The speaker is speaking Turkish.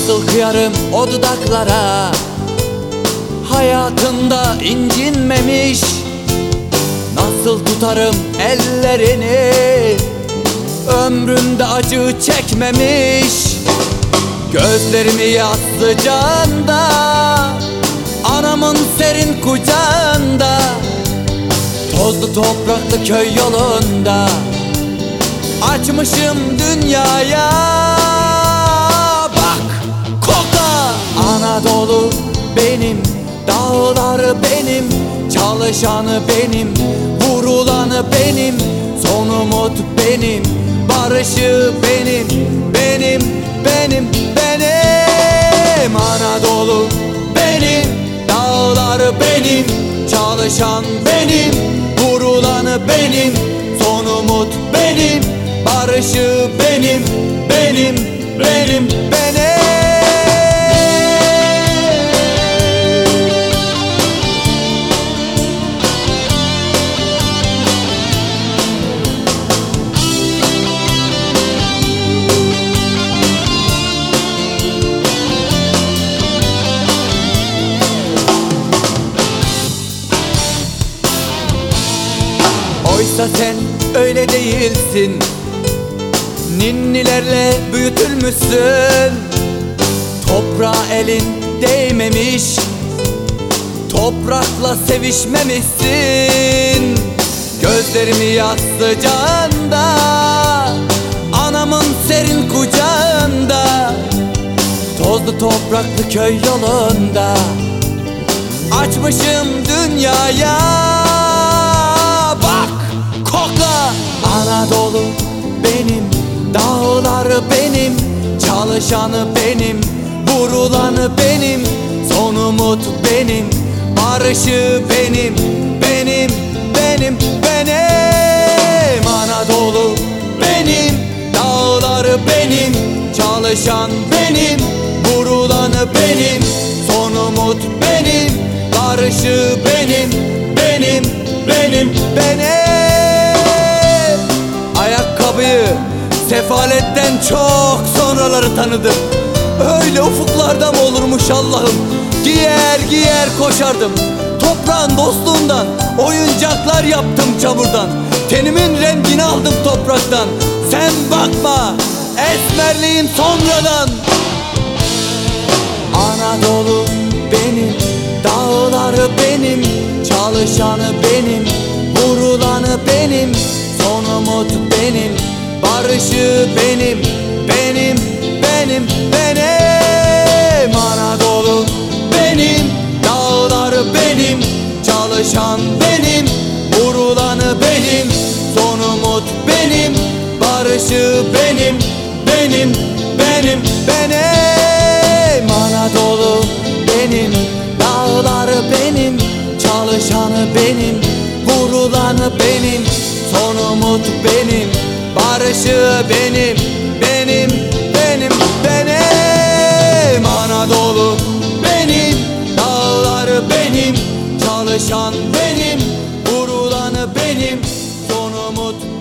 Nasıl kıyarım o dudaklara? Hayatında incinmemiş. Nasıl tutarım ellerini? Ömründe acı çekmemiş. Gözlerimi yattı canda Anamın serin kucağında Tozlu topraklı köy yolunda. Açmışım dünyaya Dağları benim Çalışanı benim Vurulanı benim Son umut benim Barışı benim Benim benim benim. Anadolu benim Dağları benim Çalışan benim Vurulanı benim Son umut benim Barışı benim Benim benim benim Oysa sen öyle değilsin. Ninnilerle büyütülmüşsün. Toprağa elin değmemiş. Toprakla sevişmemişsin. Gözlerimi yastı canda Anamın serin kucağında Tozlu topraklı köy yolunda Açmışım dünyaya Dağları benim Çalışanı benim Vurulanı benim Son umut benim Barışı benim Benim benim benim. Anadolu benim Dağları benim Çalışan benim Vurulanı benim Son umut benim Barışı benim Benim benim benim sefaletten çok sonraları tanıdım. Öyle ufuklarda mı olurmuş Allah'ım? Giyer giyer koşardım. Toprağın dostluğundan Oyuncaklar yaptım çamurdan. Tenimin rengini aldım topraktan. Sen bakma Esmerliğim sonradan. Anadolu benim Dağları benim Çalışanı benim Vurulanı benim Son umut benim Barışı benim Benim benim benim. Anadolu benim Dağları benim. Çalışan benim Vurulanı benim. Son umut benim Barışı benim Benim benim benim. Anadolu benim Dağları benim. Çalışanı benim Vurulanı benim. Son umut benim Barışı benim, benim, benim, benim. Anadolu benim, dağları benim. Çalışan benim, vurulanı benim. Son umut benim